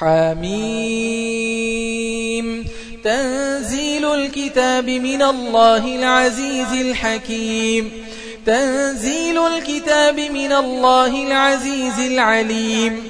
حميم. تنزيل الكتاب من الله العزيز الحكيم. تنزيل الكتاب من الله العزيز العليم.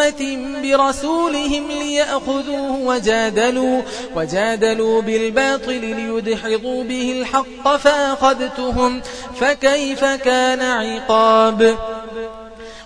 أمة برسولهم ليأخذوه وجادلوا, وجادلوا بالباطل ليدحضوا به الحق فأخذتهم فكيف كان عقاب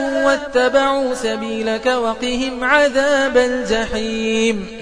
واتبعوا سبيلك وقهم عذاب الجحيم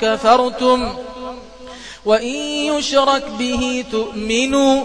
كفرتم وإن يشرك به تؤمنوا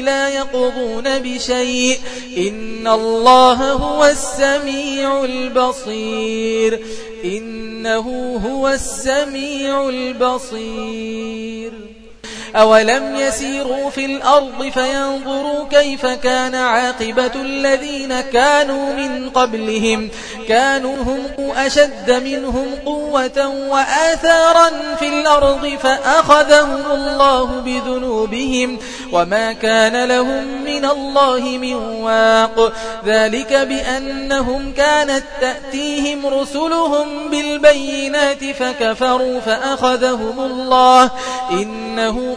لا يقضون بشيء. إن الله هو السميع البصير. إنه هو السميع البصير. أولم يسيروا في الأرض فينظروا كيف كان عاقبة الذين كانوا من قبلهم كانوا هم أشد منهم قوة وآثارا في الأرض فأخذهم الله بذنوبهم وما كان لهم من الله من واق ذلك بأنهم كانت تأتيهم رسلهم بالبينات فكفروا فأخذهم الله إنه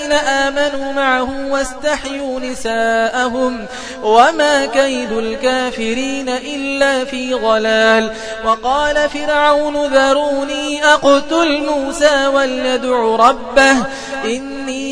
آمنوا معه واستحيوا نساءهم وما كيد الكافرين إلا في ضلال. وقال فرعون ذروني أقتل موسى وليدع ربه إني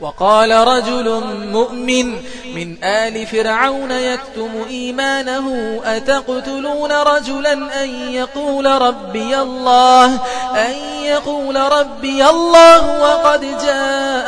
وقال رجل مؤمن من آل فرعون يكتم إيمانه أتقتلون رجلا أن يقول ربي الله أن يقول ربي الله وقد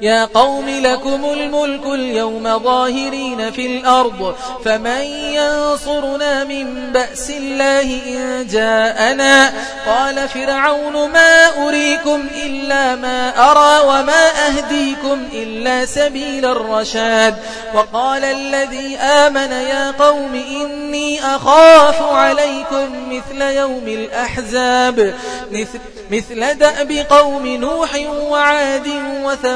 يا قوم لكم الملك اليوم ظاهرين في الأرض فمن ينصرنا من بأس الله إن جاءنا؟ قال فرعون ما أريكم إلا ما أرى وما أهديكم إلا سبيل الرشاد. وقال الذي آمن يا قوم إني أخاف عليكم مثل يوم الأحزاب مثل, دأب قوم نوح وعاد وثمود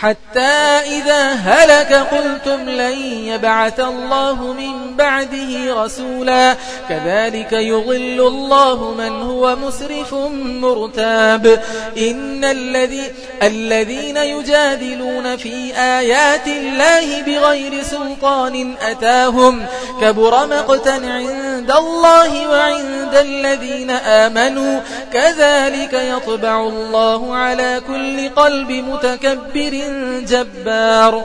حتى إذا هلك قلتم لن يبعث الله من بعده رسولا. كذلك يضل الله من هو مسرف مرتاب. إن الذي الذين يجادلون في آيات الله بغير سلطان أتاهم. كبر مقتا عند الله وعند الذين آمنوا كذلك يطبع الله على كل قلب متكبر جبار.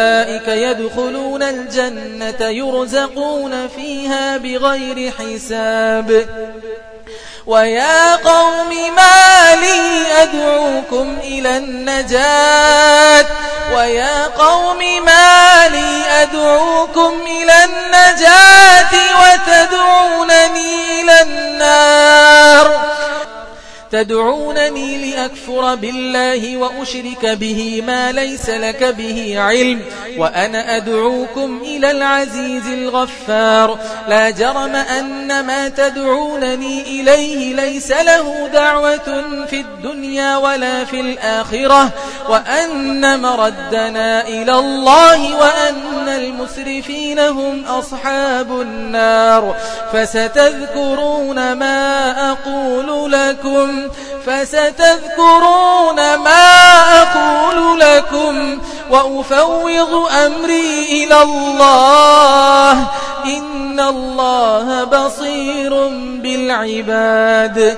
يدخلون الجنة يرزقون فيها بغير حساب. ويا قوم ما لي أدعوكم إلى النجاة. ويا قوم ما لي أدعوكم إلى النجاة وتدعونني إلى النار تدعونني لأكفر بالله وأشرك به ما ليس لك به علم وأنا أدعوكم إلى العزيز الغفار. لا جرم أن ما تدعونني إليه ليس له دعوة في الدنيا ولا في الآخرة وأن مردنا إلى الله وأن المسرفين هم أصحاب النار فستذكرون ما أقول لكم فستذكرون ما أقول لكم وأفوض أمري إلى الله إن الله بصير بالعباد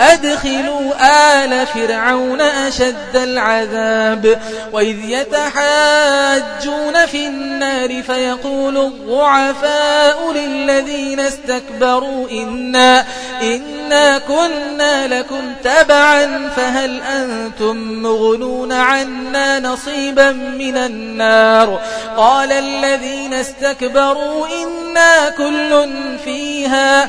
أدخلوا آل فرعون أشد العذاب. وإذ يتحاجون في النار فيقول الضعفاء للذين استكبروا إنا, إنا كنا لكم تبعا فهل أنتم مغنون عنا نصيبا من النار؟ قال الذين استكبروا إنا كل فيها